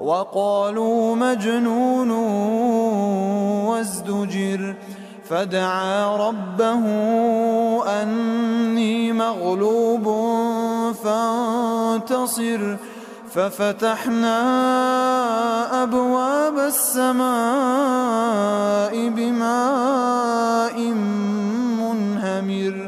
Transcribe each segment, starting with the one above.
وقالوا مجنون وازدجر فدعا ربه أني مغلوب فانتصر. ففتحنا أبواب السماء بماء منهمر.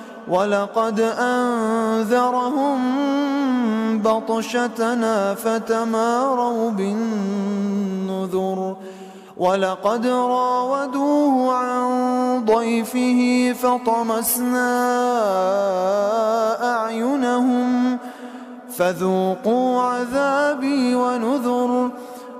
ولقد أنذرهم بطشتنا فتماروا بالنذر ولقد راودوه عن ضيفه فطمسنا أعينهم فذوقوا عذابي ونذر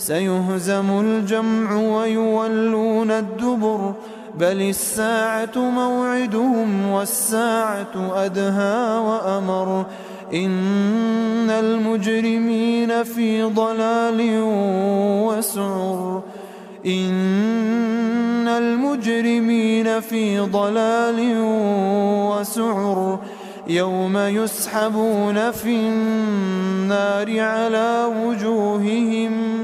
سيهزم الجمع ويولون الدبر بل الساعة موعدهم والساعة أدهى وأمر. إن المجرمين في ضلال وسعر. إن المجرمين في ضلال وسعر. يوم يسحبون في النار على وجوههم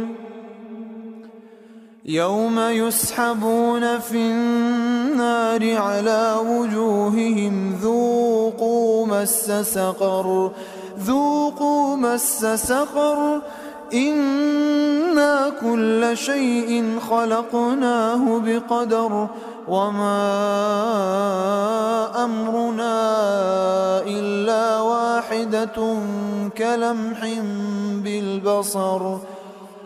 يوم يسحبون في النار على وجوههم ذوقوا مس سقر ذوقوا مس سقر إنا كل شيء خلقناه بقدر وما أمرنا إلا واحدة كلمح بالبصر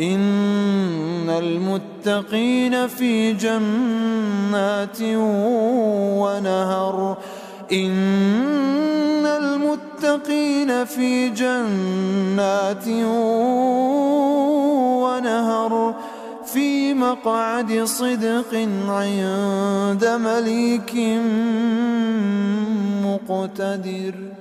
إن المتقين في جنات ونهر. إن المتقين في جنات ونهر. في مقعد صدق عند مليك مقتدر.